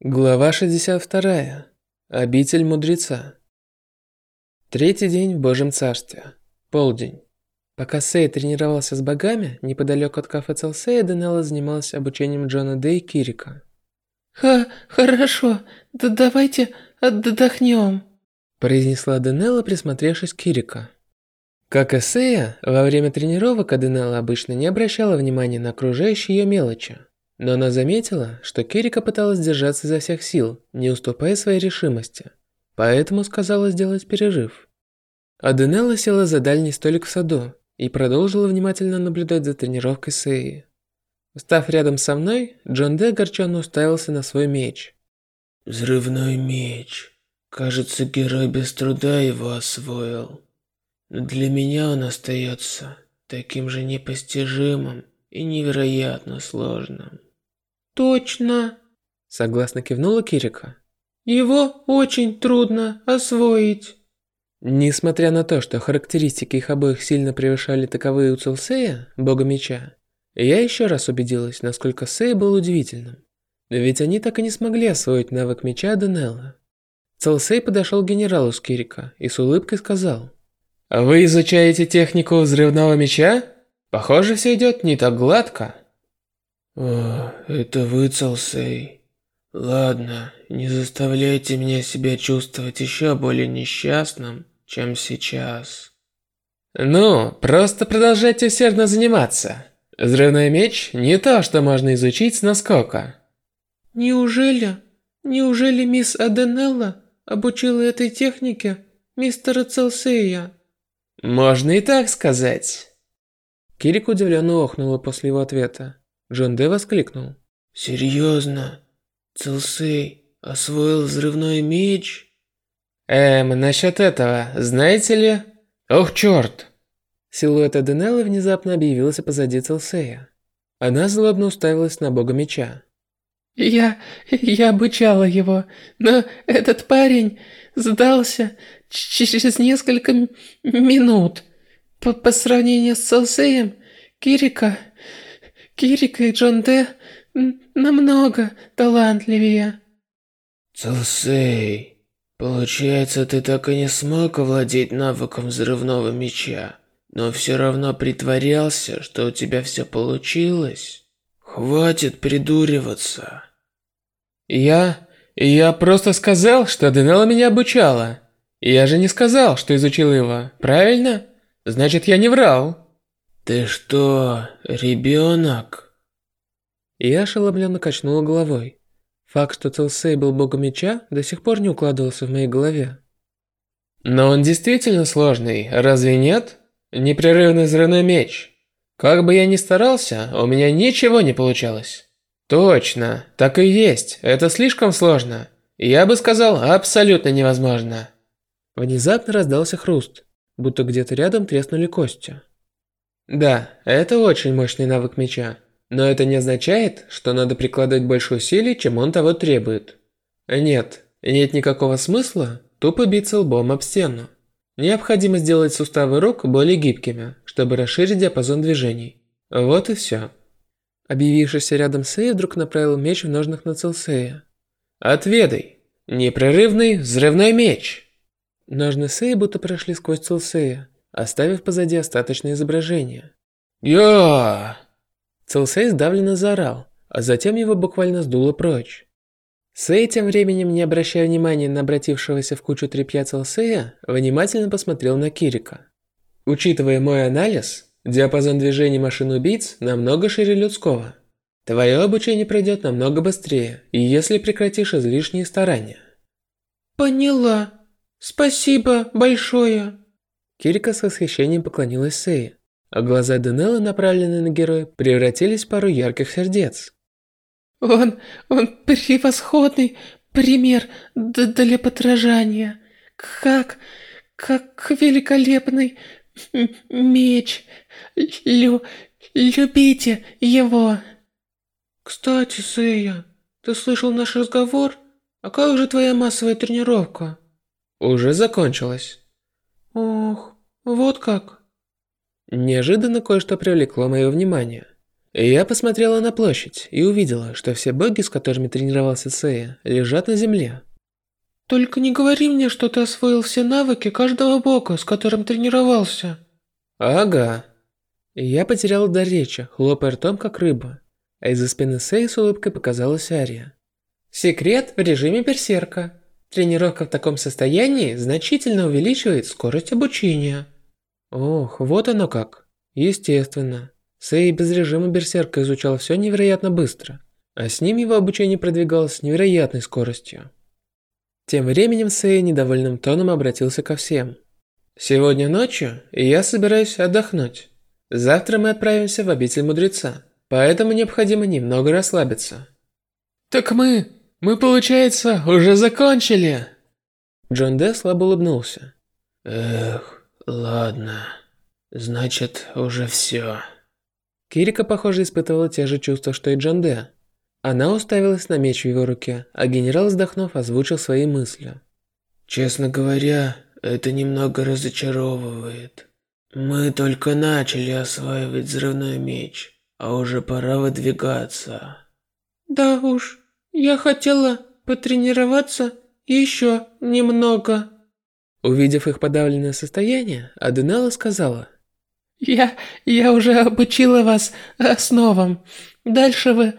Глава 62. Обитель мудреца. Третий день в Божьем Царстве. Полдень. Пока Сей тренировался с богами, неподалеку от кафе Целсея Денелла занималась обучением Джона Дэй и Кирика. «Ха, хорошо, да давайте отдохнем», произнесла Денелла, присмотревшись к Кирика. Как и Сея, во время тренировок Аденелла обычно не обращала внимания на окружающие ее мелочи. Но она заметила, что Кирика пыталась держаться изо всех сил, не уступая своей решимости. Поэтому сказала сделать перерыв. Аденелла села за дальний столик в саду и продолжила внимательно наблюдать за тренировкой Сеи. Став рядом со мной, Джон Де огорченно уставился на свой меч. «Взрывной меч. Кажется, герой без труда его освоил. Но для меня он остается таким же непостижимым и невероятно сложным». «Точно!» – согласно кивнула Кирика. «Его очень трудно освоить». Несмотря на то, что характеристики их обоих сильно превышали таковые у Целсея, бога меча, я еще раз убедилась, насколько Сей был удивительным. Ведь они так и не смогли освоить навык меча Денелла. Целсей подошел к генералу с Кирика и с улыбкой сказал. «Вы изучаете технику взрывного меча? Похоже, все идет не так гладко». О, это вы, Целсей. Ладно, не заставляйте меня себя чувствовать еще более несчастным, чем сейчас. Ну, просто продолжайте усердно заниматься. Взрывной меч не то, что можно изучить с наскока. Неужели, неужели мисс Аденелла обучила этой технике мистера Целсея? Можно и так сказать. Кирик удивленно охнула после его ответа. Джон Дэ воскликнул. «Серьезно? Целсей освоил взрывной меч?» «Эм, насчет этого, знаете ли...» «Ох, черт!» Силуэт Эденеллы внезапно объявился позади Целсея. Она злобно уставилась на бога меча. «Я... я обучала его, но этот парень сдался через несколько минут. По, по сравнению с Целсеем, Кирика Кирика и Джон Де намного талантливее. Целсей, получается, ты так и не смог овладеть навыком взрывного меча, но все равно притворялся, что у тебя все получилось? Хватит придуриваться. Я... я просто сказал, что Денелла меня обучала. Я же не сказал, что изучил его, правильно? Значит, я не врал. «Ты что, ребенок?» Я ошеломленно качнула головой. Факт, что Целсей был богом меча, до сих пор не укладывался в моей голове. Но он действительно сложный, разве нет? Непрерывный взрывной меч. Как бы я ни старался, у меня ничего не получалось. Точно, так и есть, это слишком сложно. Я бы сказал, абсолютно невозможно. Внезапно раздался хруст, будто где-то рядом треснули кости. Да, это очень мощный навык меча. Но это не означает, что надо прикладывать больше усилий, чем он того требует. Нет, нет никакого смысла тупо биться лбом об стену. Необходимо сделать суставы рук более гибкими, чтобы расширить диапазон движений. Вот и все. Объявившийся рядом Сея вдруг направил меч в ножнах на Целсея. «Отведай! Непрерывный взрывной меч!» Ножны Сея будто прошли сквозь Целсея, оставив позади остаточное изображение. «Я!» Целсей сдавленно заорал, а затем его буквально сдуло прочь. Сэй, тем временем, не обращая внимания на обратившегося в кучу тряпья Целсея, внимательно посмотрел на Кирика. Учитывая мой анализ, диапазон движений машин-убийц намного шире людского. Твое обучение пройдет намного быстрее, если прекратишь излишние старания. Поняла. Спасибо большое. Кирика с восхищением поклонилась Сее, а глаза Денеллы, направленные на героя, превратились в пару ярких сердец. «Он... он превосходный пример для подражания. Как... как великолепный меч. Лю... любите его!» «Кстати, Сэя, ты слышал наш разговор? А как же твоя массовая тренировка?» «Уже закончилась». Ох, вот как. Неожиданно кое-что привлекло мое внимание. Я посмотрела на площадь и увидела, что все боги, с которыми тренировался Сея, лежат на земле. Только не говори мне, что ты освоил все навыки каждого бога, с которым тренировался. Ага. Я потерял дар речи, хлопая ртом, как рыба. А из-за спины Сэй с улыбкой показалась Ария. Секрет в режиме берсерка. Тренировка в таком состоянии значительно увеличивает скорость обучения. Ох, вот оно как. Естественно. Сэй без режима берсерка изучал все невероятно быстро, а с ним его обучение продвигалось с невероятной скоростью. Тем временем Сэй недовольным тоном обратился ко всем. «Сегодня ночью я собираюсь отдохнуть. Завтра мы отправимся в обитель мудреца, поэтому необходимо немного расслабиться». «Так мы... мы, получается, уже закончили?» Джон Де улыбнулся. «Эх, ладно. Значит, уже все». Кирика, похоже, испытывала те же чувства, что и Джон. Она уставилась на меч в его руке, а генерал, вздохнув, озвучил свои мысли. «Честно говоря, это немного разочаровывает. Мы только начали осваивать взрывной меч, а уже пора выдвигаться». «Да уж, я хотела потренироваться еще немного». Увидев их подавленное состояние, Аденелла сказала. «Я... я уже обучила вас основам. Дальше вы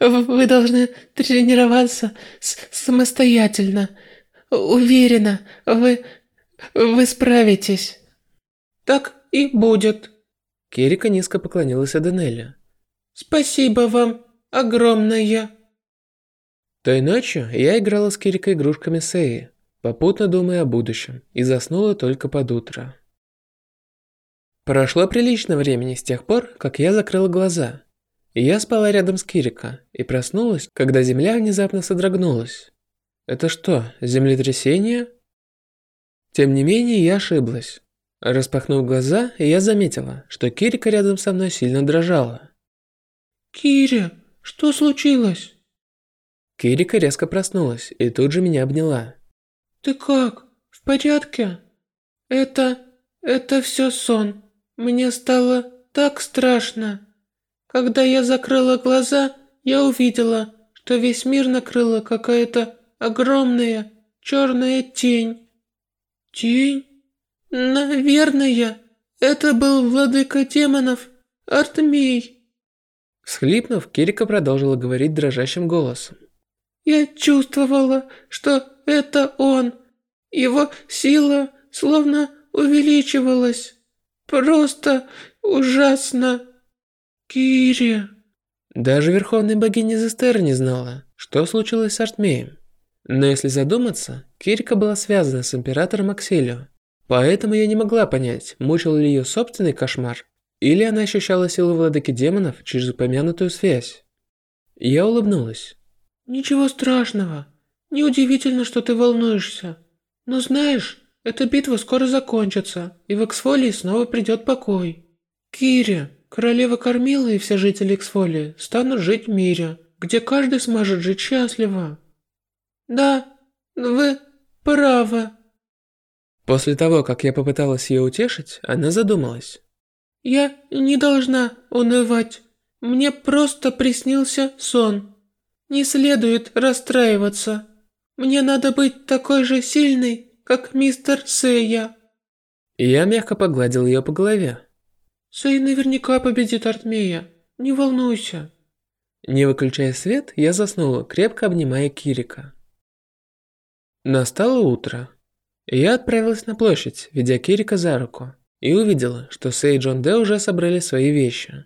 вы должны тренироваться самостоятельно. Уверена, вы... вы справитесь. Так и будет. Керика низко поклонилась Аданелле. Спасибо вам огромное. Той ночью я играла с Кирикой игрушками Сеи, попутно думая о будущем, и заснула только под утро. Прошло прилично времени с тех пор, как я закрыла глаза, я спала рядом с Кирика и проснулась, когда земля внезапно содрогнулась. Это что, землетрясение? Тем не менее, я ошиблась. Распахнув глаза, я заметила, что Кирика рядом со мной сильно дрожала. «Киря, что случилось?» Кирика резко проснулась и тут же меня обняла. «Ты как? В порядке?» «Это... это все сон. Мне стало так страшно». Когда я закрыла глаза, я увидела, что весь мир накрыла какая-то огромная черная тень. Тень? Наверное, это был владыка демонов, Артмей. Схлипнув, Кирика продолжила говорить дрожащим голосом. Я чувствовала, что это он. Его сила словно увеличивалась. Просто ужасно. Кири. Даже Верховная Богиня Зестера не знала, что случилось с Артмеем. Но если задуматься, Кирика была связана с Императором Акселио. Поэтому я не могла понять, мучил ли ее собственный кошмар, или она ощущала силу владыки демонов через упомянутую связь. Я улыбнулась. «Ничего страшного. Неудивительно, что ты волнуешься. Но знаешь, эта битва скоро закончится, и в Эксфолии снова придет покой. Кири, Королева Кормила и все жители Эксфолии станут жить в мире, где каждый сможет жить счастливо. Да, вы правы. После того, как я попыталась ее утешить, она задумалась. Я не должна унывать. Мне просто приснился сон. Не следует расстраиваться. Мне надо быть такой же сильной, как мистер Сэя. Я мягко погладил ее по голове. Сэй наверняка победит Артмея. Не волнуйся. Не выключая свет, я заснула, крепко обнимая Кирика. Настало утро. Я отправилась на площадь, ведя Кирика за руку, и увидела, что Сэй и Джон Де уже собрали свои вещи.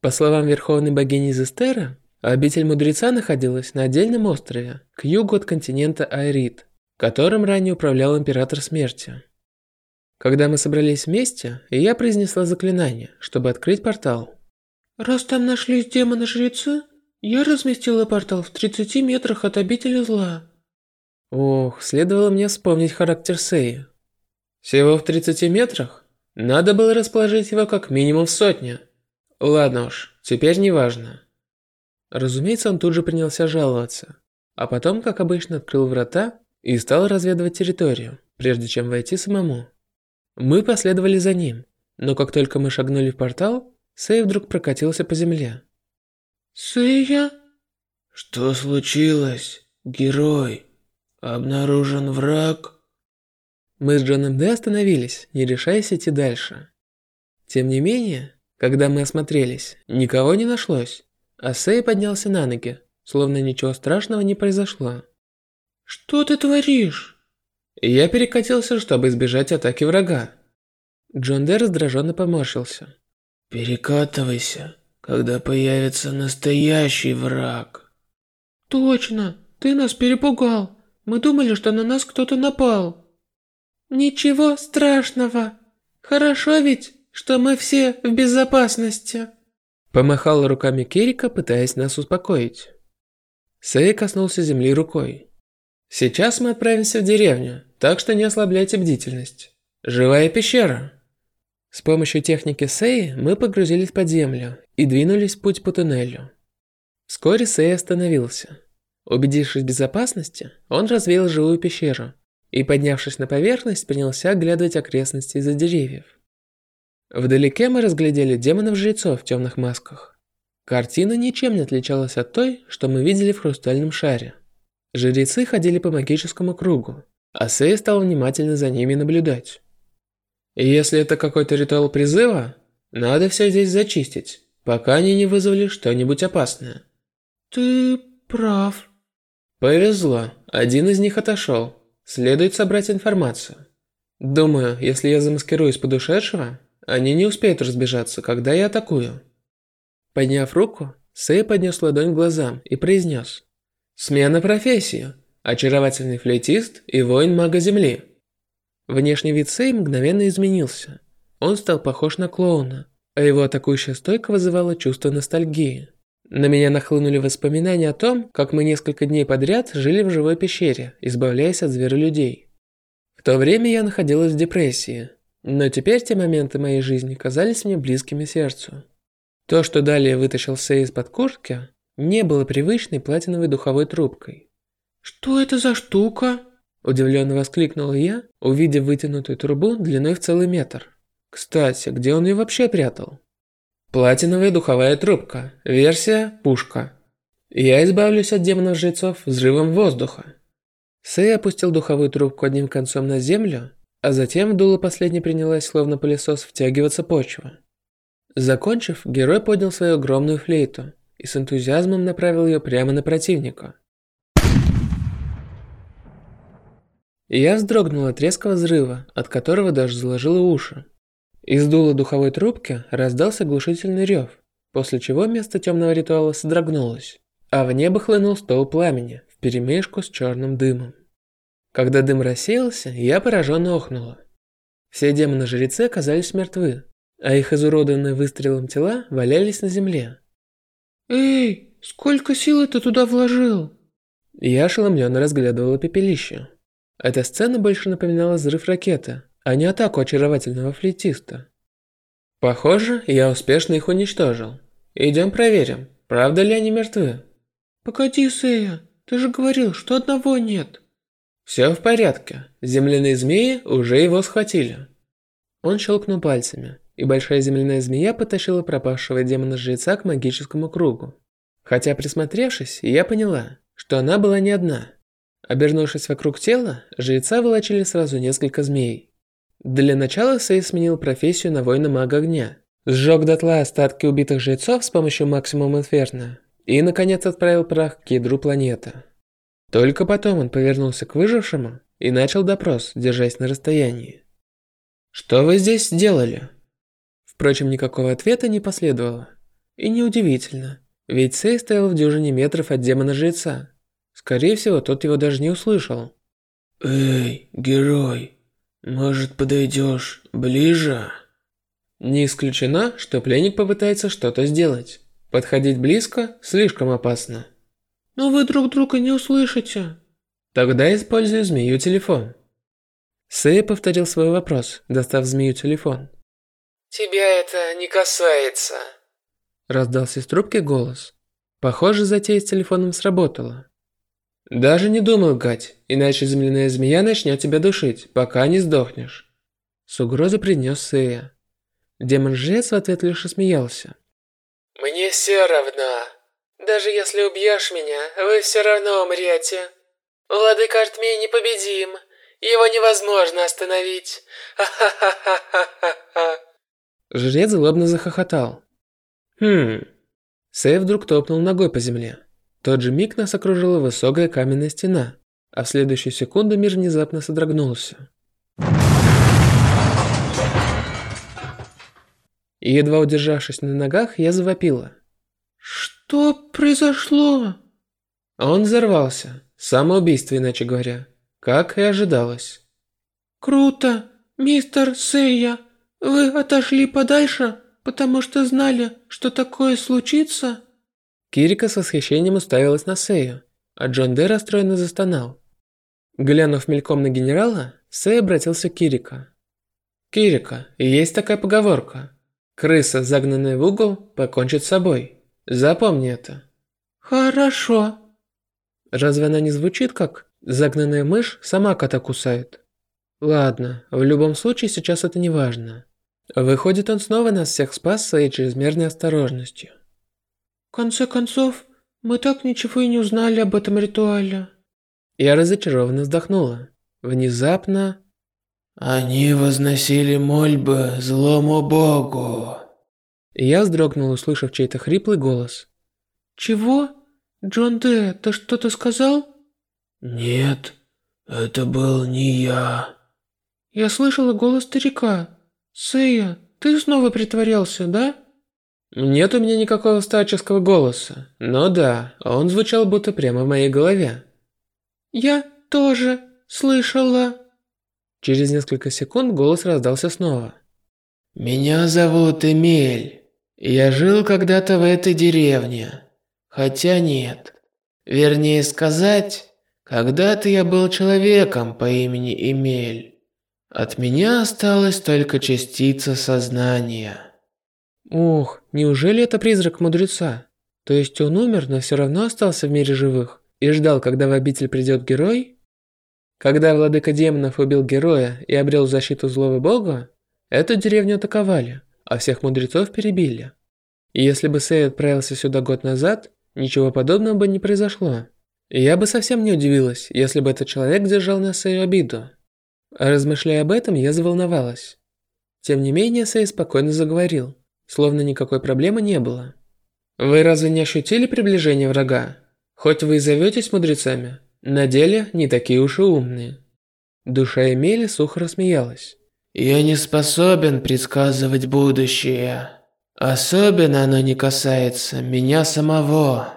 По словам Верховной Богини Зестера, обитель Мудреца находилась на отдельном острове, к югу от континента Айрит, которым ранее управлял Император Смерти. Когда мы собрались вместе, я произнесла заклинание, чтобы открыть портал. Раз там нашлись демоны-жрецы, я разместила портал в 30 метрах от обители зла. Ох, следовало мне вспомнить характер Сеи. Всего в 30 метрах? Надо было расположить его как минимум в сотне. Ладно уж, теперь не важно. Разумеется, он тут же принялся жаловаться, а потом, как обычно, открыл врата и стал разведывать территорию, прежде чем войти самому. Мы последовали за ним, но как только мы шагнули в портал, Сэй вдруг прокатился по земле. Сэя? Что случилось, герой? Обнаружен враг? Мы с Джоном Д остановились, не решаясь идти дальше. Тем не менее, когда мы осмотрелись, никого не нашлось, а Сэй поднялся на ноги, словно ничего страшного не произошло. Что ты творишь? Я перекатился, чтобы избежать атаки врага. Джон Д раздраженно поморщился. Перекатывайся, когда появится настоящий враг. Точно, ты нас перепугал. Мы думали, что на нас кто-то напал. Ничего страшного. Хорошо ведь, что мы все в безопасности. Помахал руками Кирика, пытаясь нас успокоить. Сэй коснулся земли рукой. Сейчас мы отправимся в деревню, так что не ослабляйте бдительность. Живая пещера. С помощью техники Сэй мы погрузились под землю и двинулись в путь по туннелю. Вскоре Сэй остановился. Убедившись в безопасности, он развеял живую пещеру и, поднявшись на поверхность, принялся оглядывать окрестности из-за деревьев. Вдалеке мы разглядели демонов-жрецов в темных масках. Картина ничем не отличалась от той, что мы видели в хрустальном шаре. Жрецы ходили по магическому кругу, а Сэй стал внимательно за ними наблюдать. И если это какой-то ритуал призыва, надо все здесь зачистить, пока они не вызвали что-нибудь опасное. Ты прав. Повезло, один из них отошел. Следует собрать информацию. Думаю, если я замаскируюсь под ушедшего, они не успеют разбежаться, когда я атакую. Подняв руку, Сэй поднес ладонь к глазам и произнес. Смена профессии. Очаровательный флейтист и воин мага земли. Внешний вид Сэй мгновенно изменился. Он стал похож на клоуна, а его атакующая стойка вызывала чувство ностальгии. На меня нахлынули воспоминания о том, как мы несколько дней подряд жили в живой пещере, избавляясь от зверолюдей. В то время я находилась в депрессии, но теперь те моменты моей жизни казались мне близкими сердцу. То, что далее вытащил Сэй из-под куртки, не было привычной платиновой духовой трубкой. «Что это за штука?» Удивленно воскликнула я, увидев вытянутую трубу длиной в целый метр. Кстати, где он ее вообще прятал? Платиновая духовая трубка. Версия «Пушка». Я избавлюсь от демонов-жрецов взрывом воздуха. Сэй опустил духовую трубку одним концом на землю, а затем в дуло последней принялась, словно пылесос, втягиваться почва. Закончив, герой поднял свою огромную флейту и с энтузиазмом направил ее прямо на противника. Я вздрогнул от резкого взрыва, от которого даже заложило уши. Из дула духовой трубки раздался глушительный рев, после чего место темного ритуала содрогнулось, а в небо хлынул стол пламени вперемешку с черным дымом. Когда дым рассеялся, я пораженно охнула. Все демоны-жрецы оказались мертвы, а их изуродованные выстрелом тела валялись на земле. «Эй, сколько сил ты туда вложил?» Я ошеломленно разглядывала пепелище. Эта сцена больше напоминала взрыв ракеты, а не атаку очаровательного флейтиста. Похоже, я успешно их уничтожил. Идем проверим, правда ли они мертвы. Погоди, Сэя, ты же говорил, что одного нет. Все в порядке, земляные змеи уже его схватили. Он щелкнул пальцами, и большая земляная змея потащила пропавшего демона-жреца к магическому кругу. Хотя присмотревшись, я поняла, что она была не одна – Обернувшись вокруг тела, жреца волочили сразу несколько змей. Для начала Сей сменил профессию на воина-мага огня. Сжег дотла остатки убитых жрецов с помощью максимум инферно. И, наконец, отправил прах к ядру планеты. Только потом он повернулся к выжившему и начал допрос, держась на расстоянии. «Что вы здесь делали?» Впрочем, никакого ответа не последовало. И неудивительно, ведь Сей стоял в дюжине метров от демона-жреца, Скорее всего, тот его даже не услышал. «Эй, герой, может подойдешь ближе?» Не исключено, что пленник попытается что-то сделать. Подходить близко слишком опасно. Но вы друг друга не услышите. Тогда использую змею телефон. Сэй повторил свой вопрос, достав змею телефон. «Тебя это не касается», – раздался из трубки голос. Похоже, затея с телефоном сработала. Даже не думал гать, иначе земляная змея начнет тебя душить, пока не сдохнешь. С угрозой принес Сэя. Демон-жрец в ответ лишь смеялся. «Мне все равно. Даже если убьешь меня, вы все равно умрете. Владыка Артмей непобедим. Его невозможно остановить. Ха-ха-ха-ха-ха-ха. Жрец злобно захохотал. Хм. Сэй вдруг топнул ногой по земле. Тот же миг нас окружила высокая каменная стена, а в следующую секунду мир внезапно содрогнулся. И едва удержавшись на ногах, я завопила. Что произошло? Он взорвался. Самоубийство, иначе говоря. Как и ожидалось. Круто, мистер Сэйя. Вы отошли подальше, потому что знали, что такое случится? Кирика с восхищением уставилась на Сэю, а Джон Дэ расстроенно застонал. Глянув мельком на генерала, Сэй обратился к Кирика. «Кирика, есть такая поговорка. Крыса, загнанная в угол, покончит с собой. Запомни это». «Хорошо». Разве она не звучит как «загнанная мышь сама кота кусает»? Ладно, в любом случае сейчас это не важно. Выходит, он снова нас всех спас своей чрезмерной осторожностью. В конце концов, мы так ничего и не узнали об этом ритуале. Я разочарованно вздохнула. Внезапно... Они возносили мольбы злому богу. Я вздрогнул, услышав чей-то хриплый голос. Чего? Джон Д, ты что-то сказал? Нет, это был не я. Я слышала голос старика. Сэя, ты снова притворялся, да? Нет у меня никакого старческого голоса, но да, он звучал будто прямо в моей голове. Я тоже слышала. Через несколько секунд голос раздался снова. Меня зовут Эмель. Я жил когда-то в этой деревне. Хотя нет. Вернее сказать, когда-то я был человеком по имени Эмель. От меня осталась только частица сознания. Ох, неужели это призрак мудреца? То есть он умер, но все равно остался в мире живых? и ждал, когда в обитель придет герой? Когда владыка демонов убил героя и обрел защиту злого бога, эту деревню атаковали, а всех мудрецов перебили. И если бы Сэй отправился сюда год назад, ничего подобного бы не произошло. Я бы совсем не удивилась, если бы этот человек держал на Сэю обиду. Размышляя об этом, я заволновалась. Тем не менее, Сэй спокойно заговорил, словно никакой проблемы не было. «Вы разве не ощутили приближение врага? Хоть вы и зоветесь мудрецами, на деле не такие уж и умные. Душа Эмили сухо рассмеялась. Я не способен предсказывать будущее. Особенно оно не касается меня самого.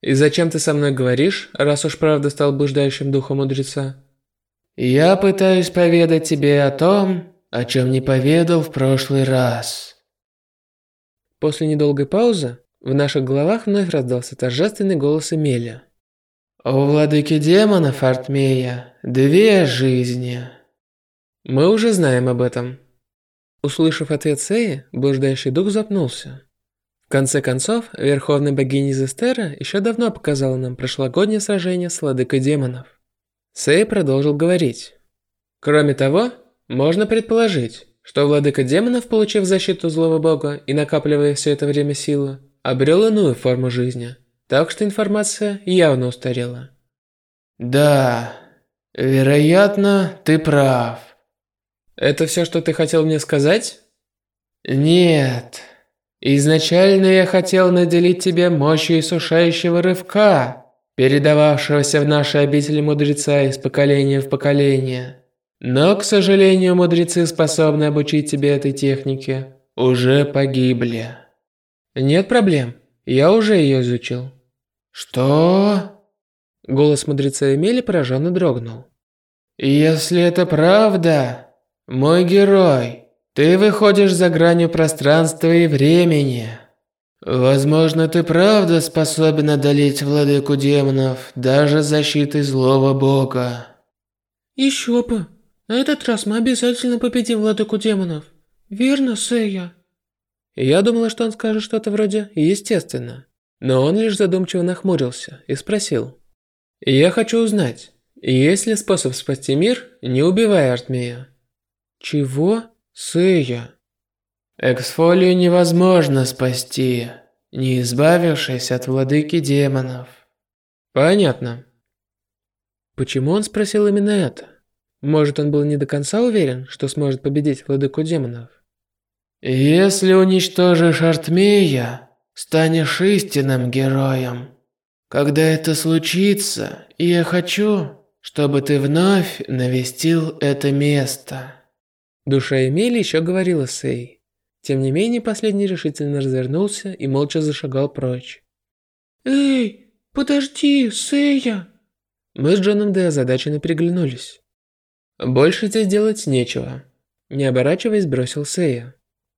И зачем ты со мной говоришь, раз уж правда стал блуждающим духом мудреца? Я пытаюсь поведать тебе о том, о чем не поведал в прошлый раз. После недолгой паузы в наших головах вновь раздался торжественный голос Эмеля. «У владыки демонов, Артмея, две жизни». «Мы уже знаем об этом». Услышав ответ Сеи, блуждающий дух запнулся. В конце концов, верховная богиня Зестера еще давно показала нам прошлогоднее сражение с владыкой демонов. Сей продолжил говорить. Кроме того, можно предположить, что владыка демонов, получив защиту злого бога и накапливая все это время силу, обрел иную форму жизни, так что информация явно устарела. Да, вероятно, ты прав. Это все, что ты хотел мне сказать? Нет. Изначально я хотел наделить тебя мощью иссушающего рывка, передававшегося в нашей обители мудреца из поколения в поколение. Но, к сожалению, мудрецы, способные обучить тебя этой технике, уже погибли. Нет проблем. Я уже ее изучил. Что? Голос мудреца Эмили пораженно дрогнул. Если это правда, мой герой, ты выходишь за гранью пространства и времени. Возможно, ты правда способен одолеть владыку демонов даже защитой злого бога. Еще бы. На этот раз мы обязательно победим владыку демонов. Верно, Сэя? Я думала, что он скажет что-то вроде «естественно». Но он лишь задумчиво нахмурился и спросил. «Я хочу узнать, есть ли способ спасти мир, не убивая Артмея?» «Чего? Сэя?» Эксфолию невозможно спасти, не избавившись от владыки демонов. Понятно. Почему он спросил именно это? Может, он был не до конца уверен, что сможет победить владыку демонов? Если уничтожишь Артмея, станешь истинным героем. Когда это случится, я хочу, чтобы ты вновь навестил это место. Душа Эмили еще говорила Сей. Тем не менее, последний решительно развернулся и молча зашагал прочь. «Эй, подожди, Сэя!» Мы с Джоном Д озадаченно переглянулись. Больше здесь делать нечего. Не оборачиваясь, бросил Сэя.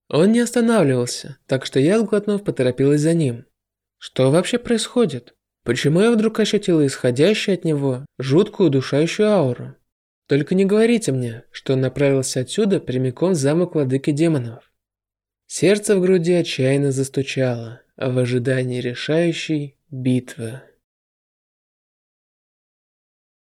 Он не останавливался, так что я, сглотнув, поторопилась за ним. Что вообще происходит? Почему я вдруг ощутила исходящую от него жуткую удушающую ауру? Только не говорите мне, что он направился отсюда прямиком в замок владыки демонов. Сердце в груди отчаянно застучало в ожидании решающей битвы.